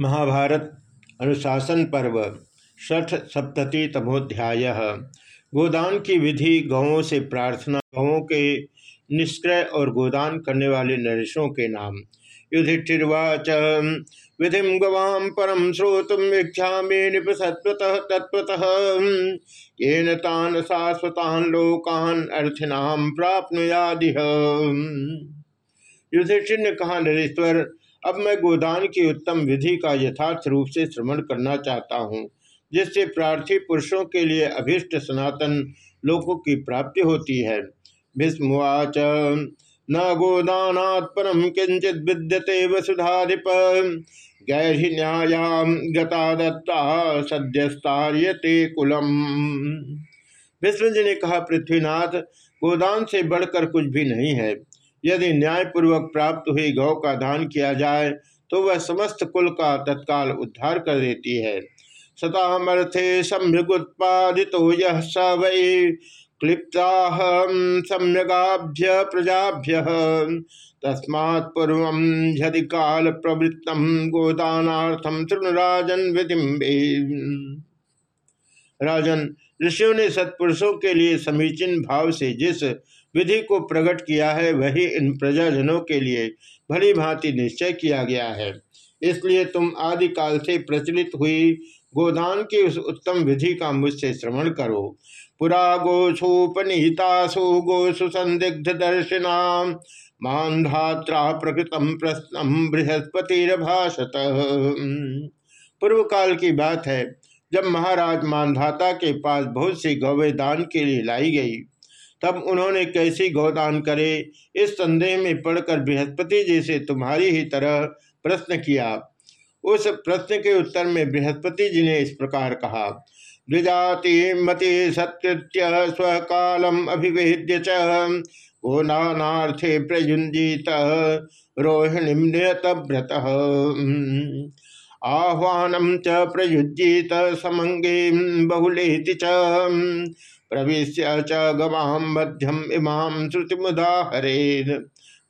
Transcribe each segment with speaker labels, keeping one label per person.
Speaker 1: महाभारत अनुशासन पर्व, षठ सप्तति तमोध्याय। गोदान की विधि गौों से प्रार्थना गौों के निष्क्रय और गोदान करने वाले नरेशों के नाम। युधिष्ठिर्वाच, विधि गवाम परम श्रोतुम वीक्षा निपसत्वत तत्वतः येन तान शाश्वतान लोकान अर्थिनाम प्राप्नुयादिह। युधिष्ठिर ने कहा, नरेश्वर अब मैं गोदान की उत्तम विधि का यथार्थ रूप से श्रवण करना चाहता हूँ, जिससे प्रार्थी पुरुषों के लिए अभिष्ट सनातन लोकों की प्राप्ति होती है। भीष्मवाच, न गोदानात् परम किंचित विद्यते वसुधाधिप गैरन्यायाम गता दत्ता सद्यस्तार्यते कुलम। विष्णु जी ने कहा, पृथ्वीनाथ, गोदान से बढ़कर कुछ भी नहीं है। यदि न्यायपूर्वक प्राप्त हुई गौ का दान किया जाए तो वह समस्त कुल का तत्काल उद्धार कर देती है। सतामर्थे सम्यगुत्पादित यह स क्लिप्ता सम्यगाभ्य प्रजाभ्य। तस्मात् पूर्व यदि काल प्रवृत्तम गोदानार्थम तृणराजन विधि राजन, ऋषियों ने सत्पुरुषों के लिए समीचीन भाव से जिस विधि को प्रकट किया है, वही इन प्रजाजनों के लिए भली भांति निश्चय किया गया है। इसलिए तुम आदिकाल से प्रचलित हुई गोदान की उस उत्तम विधि का मुझसे श्रवण करो। पुरा गोसुपनीतासु गोसु संदिग्ध दर्शिना मानधात्रा प्रकृतम प्रश्नम बृहस्पतिरभाषत पूर्व काल की बात है, जब महाराज मानधाता के पास बहुत सी गौवे दान के लिए लाई गई तब उन्होंने कैसी गौदान करे, इस संदेह में पढ़कर बृहस्पति जी से तुम्हारी ही तरह प्रश्न किया। उस प्रश्न के उत्तर में बृहस्पति जी ने इस प्रकार कहा, द्विजाति मति सत्कृत्य स्वकालम अभिवेद्य च गोनाथे प्रयुंजित रोहिणी व्रत आह्वानम च प्रयुज्येत समंगे बहुलेति च। प्रवेश च गवाम मध्यम इमाम मुदाहरेन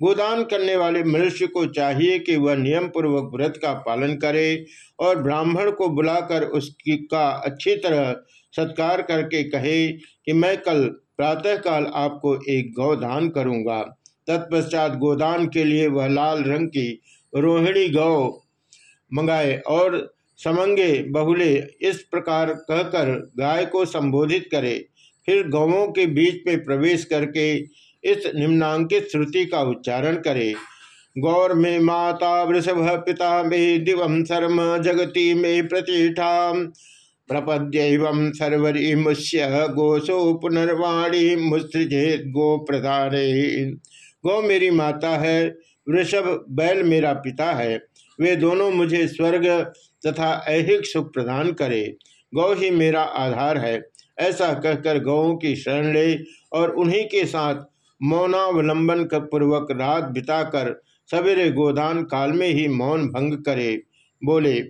Speaker 1: गोदान करने वाले मनुष्य को चाहिए कि वह नियम पूर्वक व्रत का पालन करे और ब्राह्मण को बुलाकर उसकी का अच्छी तरह सत्कार करके कहे कि मैं कल प्रातःकाल आपको एक गौदान करूँगा। तत्पश्चात गोदान के लिए वह लाल रंग की रोहिणी गौ मंगाए और समंगे बहुले इस प्रकार कहकर गाय को संबोधित करे। फिर गौों के बीच में प्रवेश करके इस निम्नांकित श्रुति का उच्चारण करे। गौर में माता वृषभ पिता में दिवम शर्म जगती में प्रतिष्ठा प्रपद्य सर्वरी मुष्य गोसो पुनर्वाणी मुसृजेत गो प्रधान। गौ मेरी माता है, वृषभ बैल मेरा पिता है। वे दोनों मुझे स्वर्ग तथा ऐहिक सुख प्रदान करे। गौ ही मेरा आधार है। ऐसा कहकर गौों की शरण ले और उन्हीं के साथ मौनावलंबन का पूर्वक रात बिताकर सवेरे गोदान काल में ही मौन भंग करे। बोले,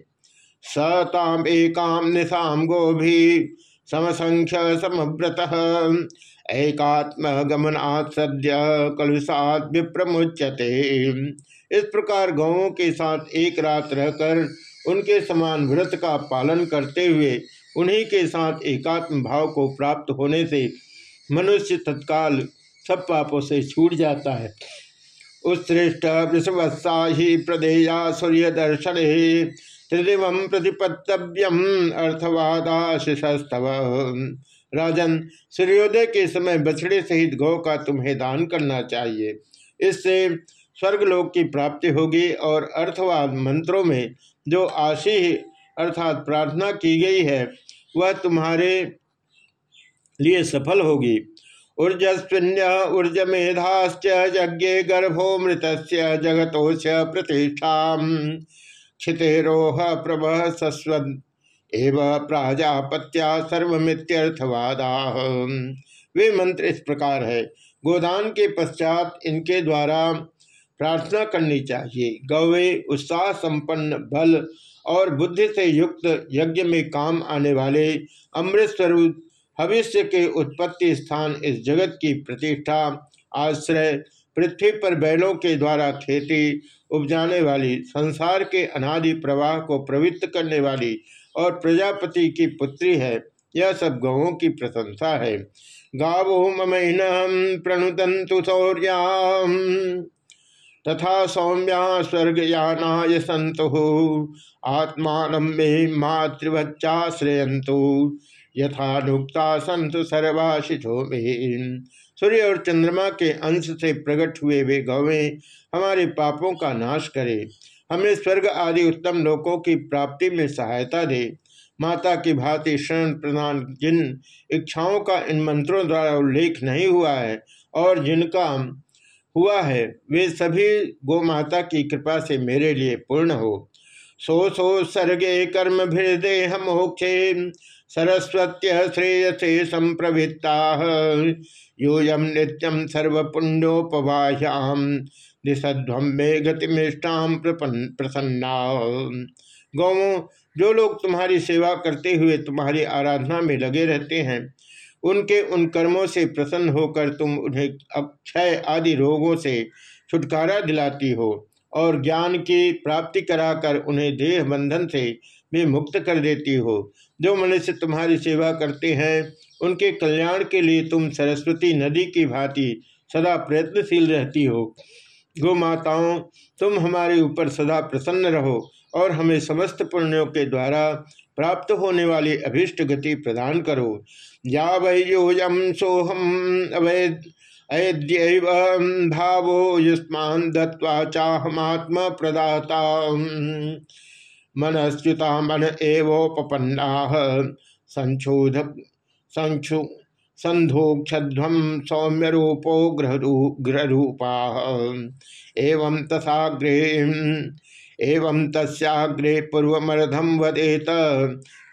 Speaker 1: सताम एकाम निशाम गोभी, समसंख्य समव्रत एकात्म गमनात् सद्य कलुषात विप्रमुच्यते। इस प्रकार गौों के साथ एक रात रहकर उनके समान व्रत का पालन करते हुए उन्हीं के साथ एकात्म भाव को प्राप्त होने से मनुष्य तत्काल सब पापों से छूट जाता है। उत्सृष्ट वृषभत्साही प्रदेया सूर्य दर्शन त्रिदिव प्रतिपत्तव्यम अर्थवादाशिषस्तव। राजन, सूर्योदय के समय बछड़े सहित गौ का तुम्हें दान करना चाहिए। इससे स्वर्गलोक की प्राप्ति होगी और अर्थवाद मंत्रों में जो आशी अर्थात प्रार्थना की गई है, वह तुम्हारे लिए सफल होगी। ऊर्जस्विन्य ऊर्ज मेधाश्च यज्ञ गर्भो मृत जगतोश प्रतिष्ठा क्षितेरोह प्रभ सस्वद एव प्राजापत्या सर्वमित्यर्थवादा। वे मंत्र इस प्रकार है, गोदान के पश्चात इनके द्वारा प्रार्थना करनी चाहिए। गौवे उत्साह संपन्न बल और बुद्धि से युक्त यज्ञ में काम आने वाले अमृत स्वरूप भविष्य के उत्पत्ति स्थान इस जगत की प्रतिष्ठा, आश्रय, पृथ्वी पर बैलों के द्वारा खेती, उपजाने वाली, संसार के अनादि प्रवाह को प्रवृत्त करने वाली और प्रजापति की पुत्री है, यह सब गौों की प्रशंसा है। गावो ममैन प्रणुदंतु शौर्याम। तथा सौम्या स्वर्गयानाय सन्तु। आत्मा मे मातृवच्चाश्रयंतु यथानुक्ता संतु सर्वाशिषो में। सूर्य और चंद्रमा के अंश से प्रकट हुए वे गौवें, हमारे पापों का नाश करें। हमें स्वर्ग आदि उत्तम लोकों की प्राप्ति में सहायता दे। माता की भांति शरण प्रदान, जिन इच्छाओं का इन मंत्रों द्वारा उल्लेख नहीं हुआ है, और जिनका हुआ है। वे सभी गो माता की कृपा से मेरे लिए पूर्ण हो। सो सो, सर्गे कर्म भेदेह मोक्षे। सरस्वत्य श्रेयसे संप्रवृत्ता यूयम नित्यम सर्वपुण्योपवाह्याम। निषध्वम में गतिमिष्टाम प्रसन्ना। गौ जो लोग तुम्हारी सेवा करते हुए तुम्हारी आराधना में लगे रहते हैं उनके उन कर्मों से प्रसन्न होकर तुम उन्हें अक्षय आदि रोगों से छुटकारा दिलाती हो और ज्ञान की प्राप्ति कराकर उन्हें देह बंधन से भी मुक्त कर देती हो। जो मनुष्य तुम्हारी सेवा करते हैं, उनके कल्याण के लिए तुम सरस्वती नदी की भांति सदा प्रयत्नशील रहती हो। गो माताओं, तुम हमारे ऊपर सदा प्रसन्न रहो और हमें समस्त पुण्यों के द्वारा प्राप्त होने वाली अभिष्ट गति प्रदान करो। या वैयोजम सोहम अवैध अयद्य भावो युष्मान दत्वा चाहमात्म प्रदाता मनस्युता मन एवोपन्ना संशोध संक्षु संधोक्षध्वम सौम्य रूपो ग्रह ग्रहरूपा। एवं तथाग्रे एवं तस्ग्रे पूर्वमर्धम वदेत।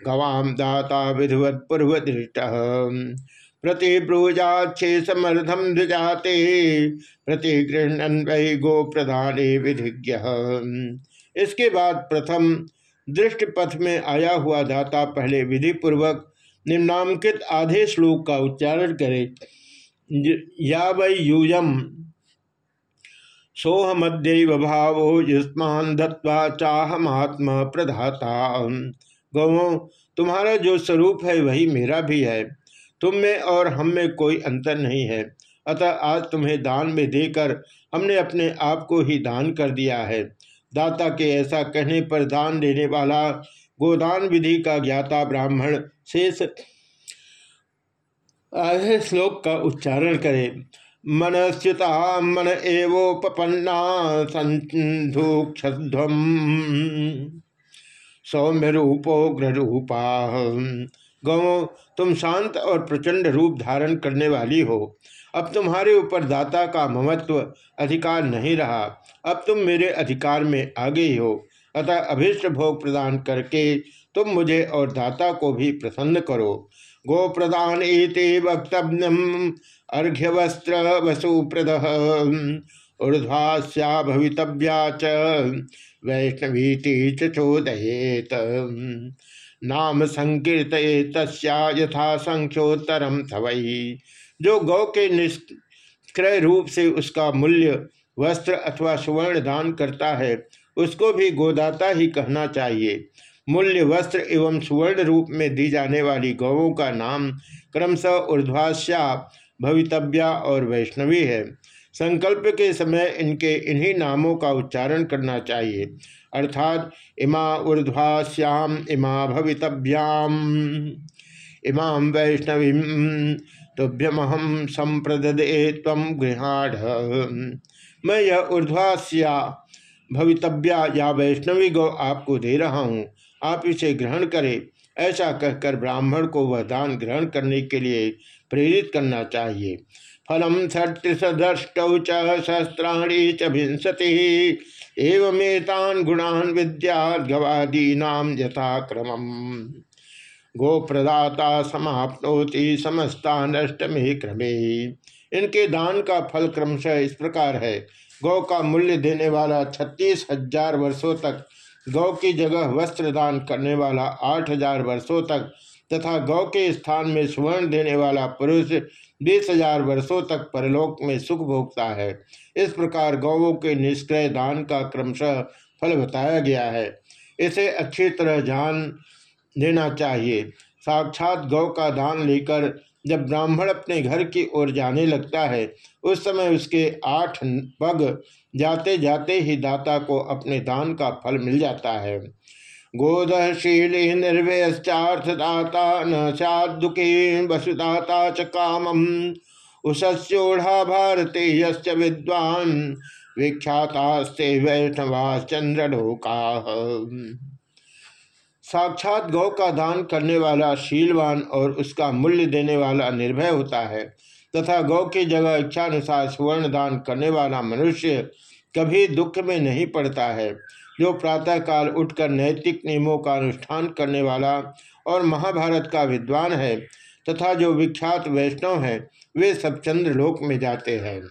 Speaker 1: गवाम दाता विधिवत पूर्वदृष्ट। प्रतिब्रूजाक्षे समर्धम द्विजाते प्रतिगृहण वै गो प्रधान विधिज्ञ। इसके बाद प्रथम दृष्टिपथ में आया हुआ दाता पहले विधि पूर्वक निम्नांकित आधे श्लोक का उच्चारण करे। या वै यूयम। सोह मध्य भावो युष्मान चाह महात्मा प्रधाता गौ तुम्हारा जो स्वरूप है वही मेरा भी है। तुम में और हम में कोई अंतर नहीं है। अतः आज तुम्हें दान में देकर हमने अपने आप को ही दान कर दिया है। दाता के ऐसा कहने पर दान देने वाला गोदान विधि का ज्ञाता ब्राह्मण शेष आधे श्लोक का उच्चारण करे। मनस्युता मन एवोपन्ना संधुक्षध्वम सौम्य रूपो ग्ररूपा गौ, तुम शांत और प्रचंड रूप धारण करने वाली हो। अब तुम्हारे ऊपर दाता का ममत्व अधिकार नहीं रहा। अब तुम मेरे अधिकार में आ गई हो। अतः अभिष्ट भोग प्रदान करके तुम मुझे और दाता को भी प्रसन्न करो। गो प्रदान इति वक्तव्यम। अर्घ्यवस्त्र वसुप्रद। ऊर्ध्वास्या भवितव्या च। वैष्णवीति चोदयेत नाम संकीर्त तस्या यथा संख्योत्तरम थवई जो गौ के निष्क्रय रूप से उसका मूल्य, वस्त्र अथवा सुवर्ण दान करता है, उसको भी गोदाता ही कहना चाहिए। मूल्य वस्त्र एवं सुवर्ण रूप में दी जाने वाली गौों का नाम क्रमशः ऊर्ध्वास्या भवितव्या और वैष्णवी है। संकल्प के समय इनके इन्हीं नामों का उच्चारण करना चाहिए। अर्थात, इमा ऊर्ध्वास्याम इमा भवितव्याम इमाम वैष्णवी तुभ्यमहम संप्रदे तम मैं यह ऊर्ध्वास्या भवितव्या या वैष्णवी गौ आपको दे रहा हूँ। आप इसे ग्रहण करें। ऐसा कहकर ब्राह्मण को वह दान ग्रहण करने के लिए प्रेरित करना चाहिए। फलम षट्रिशदष्टौ च सहस्राणी च विंशति एवमेतान गुणान विद्या यथाक्रम गो प्रदाता समाप्नोति समस्ता नष्टमे क्रमे। इनके दान का फल क्रमशः इस प्रकार है। गौ का मूल्य देने वाला छत्तीस हज़ार वर्षों तक गौ की जगह वस्त्र दान करने वाला आठ हज़ार वर्षों तक तथा गौ के स्थान में स्वर्ण देने वाला पुरुष बीस हज़ार वर्षों तक परलोक में सुख भोगता है। इस प्रकार गौवों के निष्क्रय दान का क्रमशः फल बताया गया है। इसे अच्छी तरह जान देना चाहिए। साक्षात गौ का दान लेकर जब ब्राह्मण अपने घर की ओर जाने लगता है उस समय उसके आठ पग जाते जाते ही दाता को अपने दान का फल मिल जाता है। गोदशीली निर्भयश्चार्थदाता न साधुकी वसुदाता च कामम। उषस्योढ़ा भारते यश्च विद्वान। विख्यातास्ते वैष्णवा चंद्रलोका साक्षात गौ का दान करने वाला शीलवान और उसका मूल्य देने वाला निर्भय होता है। तथा गौ की जगह इच्छानुसार सुवर्ण दान करने वाला मनुष्य कभी दुख में नहीं पड़ता है। जो प्रातःकाल उठकर नैतिक नियमों का अनुष्ठान करने वाला और महाभारत का विद्वान है तथा जो विख्यात वैष्णव है, वे सब चंद्रलोक में जाते हैं।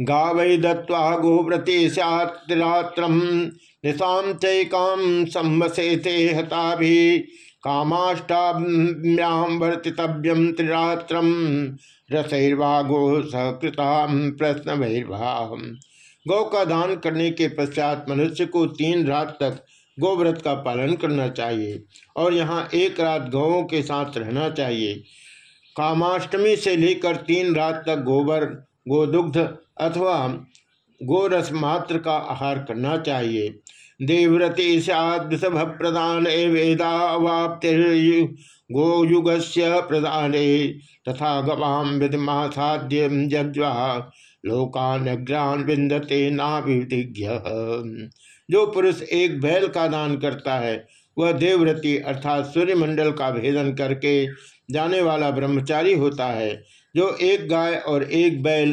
Speaker 1: गावै दत्वा गोव्रती सैत्रात्रम निशाम चैकाम संवसेते हता भी कामाष्टाभ्याम वर्तितव्यम त्रिरात्रम रसैर्वागो सकृता प्रश्न गौ का दान करने के पश्चात मनुष्य को तीन रात तक गोव्रत का पालन करना चाहिए और यहाँ एक रात गौों के साथ रहना चाहिए। कामाष्टमी से लेकर तीन रात तक गोबर, गोदुग्ध अथवा गोरस मात्र का आहार करना चाहिए। देवव्रति सभ प्रदान वेदावाप्ति गोयुग प्रदान तथा गवाम विदमा साध्यम जज्वा लोकानग्रान विंदते नाभिज्ञ जो पुरुष एक बैल का दान करता है, वह देवव्रति अर्थात सूर्यमंडल का भेदन करके जाने वाला ब्रह्मचारी होता है। जो एक गाय और एक बैल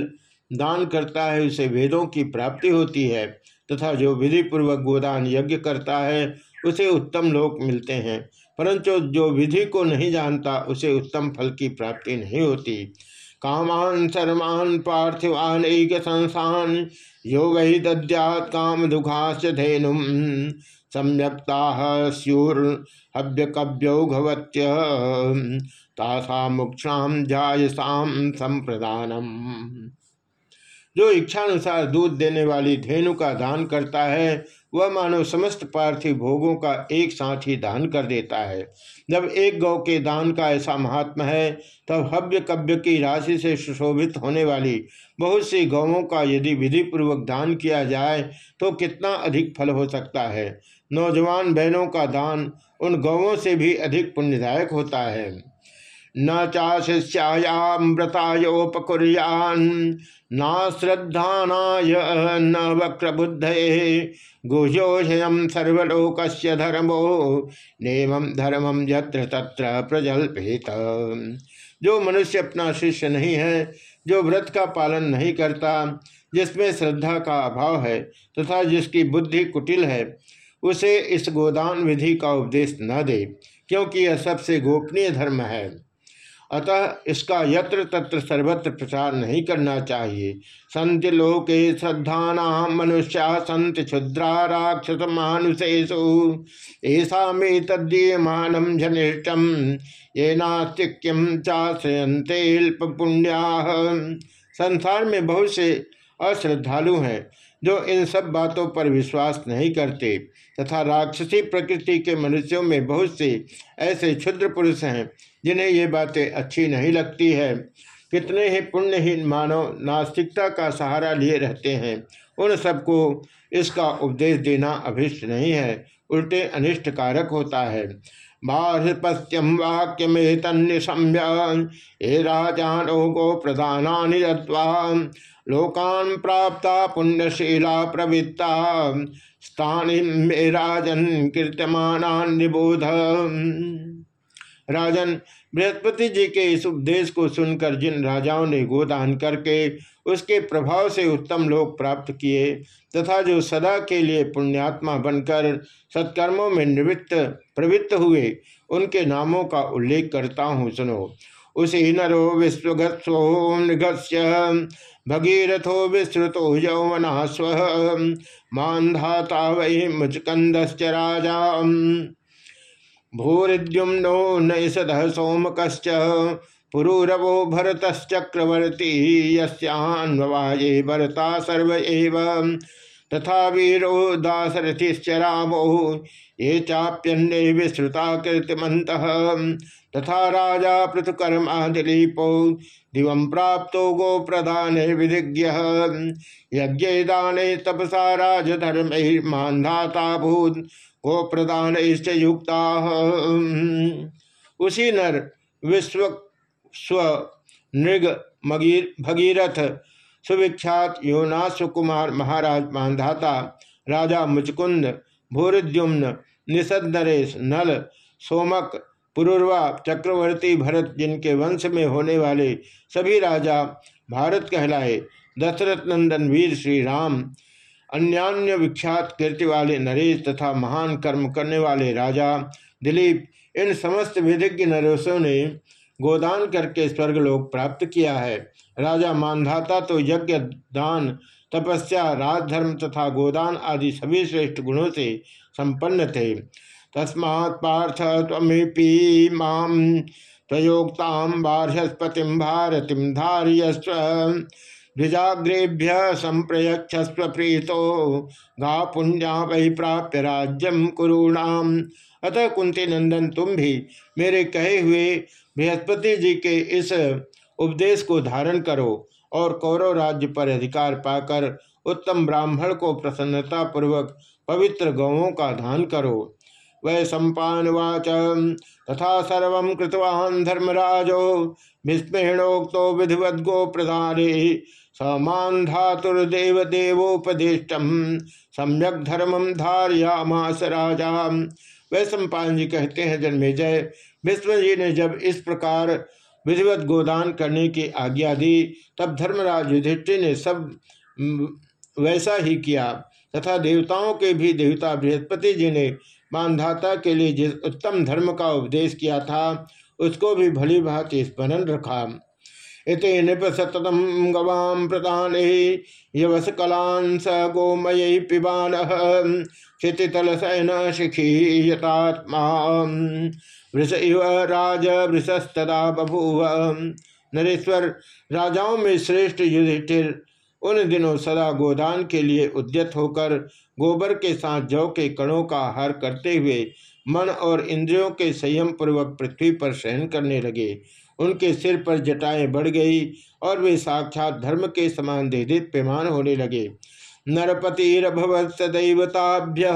Speaker 1: दान करता है, उसे वेदों की प्राप्ति होती है। तथा जो विधि पूर्वक गोदान यज्ञ करता है, उसे उत्तम लोक मिलते हैं। परंतु जो विधि को नहीं जानता, उसे उत्तम फल की प्राप्ति नहीं होती। कामान सर्वान पार्थिवान एक संस्थान यो वही दद्यात काम दुखाश धेनु सम्यक्ता स्यूर हव्य कव्यौघवत्य तासा मुक्षाम जायसाम संप्रदानम जो इच्छानुसार दूध देने वाली धेनु का दान करता है, वह मानव समस्त पार्थिव भोगों का एक साथ ही दान कर देता है। जब एक गौ के दान का ऐसा महात्मा है, तब हव्य कव्य की राशि से सुशोभित होने वाली बहुत सी गौों का यदि विधि पूर्वक दान किया जाए तो कितना अधिक फल हो सकता है? नौजवान बहनों का दान उन गौों से भी अधिक पुण्यदायक होता है। न चाशिष्यायामृतायोपकुर्यान, न श्रद्धानाय न वक्रबुद्ध गुजोषयम सर्वलोक धर्मो, नेम धर्मम यत्र तत्र प्रजल्पित। जो मनुष्य अपना शिष्य नहीं है, जो व्रत का पालन नहीं करता, जिसमें श्रद्धा का अभाव है तथा जिसकी बुद्धि कुटिल है, उसे इस गोदान विधि का उपदेश न दे, क्योंकि यह सबसे गोपनीय धर्म है। अतः इसका यत्र तत्र सर्वत्र प्रचार नहीं करना चाहिए। संत लोके श्रद्धा मनुष्या, संत क्षुद्रा राक्षस मानुषेशु ऐसा में ये नास्तिक्यम चाश्रयंते पुण्या संसार में बहुत से अश्रद्धालु हैं। जो इन सब बातों पर विश्वास नहीं करते तथा राक्षसी प्रकृति के मनुष्यों में बहुत से ऐसे क्षुद्र पुरुष हैं, जिन्हें ये बातें अच्छी नहीं लगती है। कितने ही पुण्यहीन मानव नास्तिकता का सहारा लिए रहते हैं, उन सबको इसका उपदेश देना अभिष्ट नहीं है, उल्टे अनिष्ट कारक होता है। बाह्यपत्यम वाक्य में तन्यम्य राजानो गो प्रधानी लोकान् प्राप्ता पुण्यशीला प्रवृत्ता। स्थानी मे राजन कीर्तमान निबोध। राजन बृहस्पति जी के इस उपदेश को सुनकर जिन राजाओं ने गोदान करके उसके प्रभाव से उत्तम लोक प्राप्त किए, तथा जो सदा के लिए पुण्यात्मा बनकर सत्कर्मों में निवृत्त, प्रवृत्त हुए, उनके नामों का उल्लेख करता हूँ, सुनो। उसी नरो विश्वगत्सो भगीरथो विश्रुतो यौवना स्व मानधाता वही मुचकंदश्च राजा भूरिद्युम्नो नैषध सोमक पुरूरवो भरतश्चक्रवर्ती, यस्यान्ववाये भरता सर्व तथा वीरो दासरथिश्च रामो, ये चाप्यन्ने विश्रुता कीर्तिमत तथा राजा पृथुकर्मादिलीपो दिव प्राप्त गो प्रधान विधिज्ञ। यज्ञ दान तपसा राजधर्म मानधाता भूत गो प्रधान युक्ता उसी नर विश्व स्व नृग मगीर भगीरथ सुविख्यात योनाश्व कुमार महाराज मानधाता, राजा मुचकुंद, भूरिद्युम्न निषद नरेश, नल, सोमक, पुरुर्वा, चक्रवर्ती भरत जिनके वंश में होने वाले सभी राजा भारत कहलाए। दशरथ नंदन वीर श्री राम अन्यान्य विख्यात कीर्ति वाले नरेश तथा महान कर्म करने वाले राजा दिलीप, इन समस्त विधिज्ञ नरेशों ने गोदान करके स्वर्गलोक प्राप्त किया है। राजा मानधाता तो यज्ञ, दान, तपस्या, राजधर्म तथा गोदान आदि सभी श्रेष्ठ गुणों से संपन्न थे। तस्मा पार्थ तमेपी माम बार्हस्पति भारतीम धारियस्व। द्विजाग्रेभ्य संप्रयक्षस्व प्रीतो, गा पुण्या वही प्राप्य राज्यम कुरूणाम। अतः कुंती नंदन, तुम भी मेरे कहे हुए बृहस्पति जी के इस उपदेश को धारण करो और कौरव राज्य पर अधिकार पाकर उत्तम ब्राह्मण को प्रसन्नता पूर्वक पवित्र गौों का दान करो। वै सम्पावाच तथा सर्व कृतवान धर्मराजो, विस्मेणोक्तो विधिवत गो प्रधाने समान धातुर्देव देवोपदिष्टम सम्यक धर्मम धारियामास राजा। वै सम्पान जी कहते हैं, जन्मे जय। विश्व जी ने जब इस प्रकार विधिवत गोदान करने की आज्ञा दी, तब धर्मराज युधिष्ठिर ने सब वैसा ही किया। तथा देवताओं के भी देवता बृहस्पति जी ने मानधाता के लिए जिस उत्तम धर्म का उपदेश किया था, उसको भी भली भांति स्मरण रखा। इत नृप सततम गवाम प्रदान। यवस कलान स गोमय पिबान क्षितितल सैन शिखी यतात्मा। वृष इव राज वृषस्तदा बभूव। नरेश्वर, राजाओं में श्रेष्ठ युधिष्ठिर, उन दिनों सदा गोदान के लिए उद्यत होकर गोबर के साथ जौ के कणों का आहार करते हुए मन और इंद्रियों के संयम पूर्वक पृथ्वी पर शयन करने लगे। उनके सिर पर जटाएँ बढ़ गई और वे साक्षात धर्म के समान दे पेमान होने लगे। नरपतिरभवत सदैवताभ्य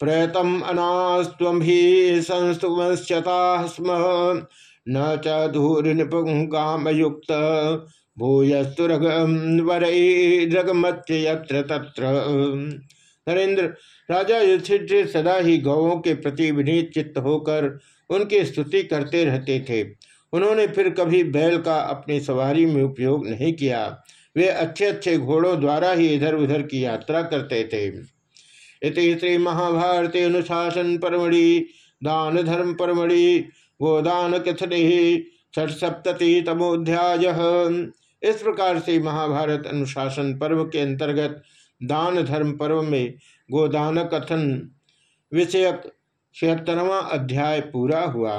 Speaker 1: प्रयतम अनास्व ही संस्तुवश्चता स्म, न चूर निपुंगामयुक्त यत्र तत्र। नरेंद्र राजा युधिष्ठिर सदा ही गौों के प्रति विनीत चित्त होकर उनकी स्तुति करते रहते थे। उन्होंने फिर कभी बैल का अपनी सवारी में उपयोग नहीं किया। वे अच्छे अच्छे घोड़ों द्वारा ही इधर उधर की यात्रा करते थे। इति श्री महाभारती अनुशासन परमढ़ि दान धर्म परमढ़ि, गोदान कथने छठ सप्तति तमोध्याय इस प्रकार से महाभारत अनुशासन पर्व के अंतर्गत दान धर्म पर्व में गोदान कथन विषयक छिहत्तरवा अध्याय पूरा हुआ।